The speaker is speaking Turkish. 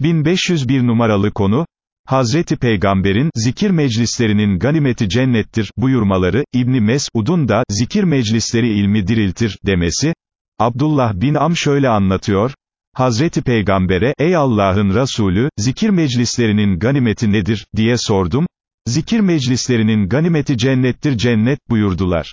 1501 numaralı konu, Hazreti Peygamber'in, zikir meclislerinin ganimeti cennettir, buyurmaları, İbni Mesud'un da, zikir meclisleri ilmi diriltir, demesi, Abdullah bin Am şöyle anlatıyor, Hazreti Peygamber'e, ey Allah'ın Resulü, zikir meclislerinin ganimeti nedir, diye sordum, zikir meclislerinin ganimeti cennettir cennet, buyurdular.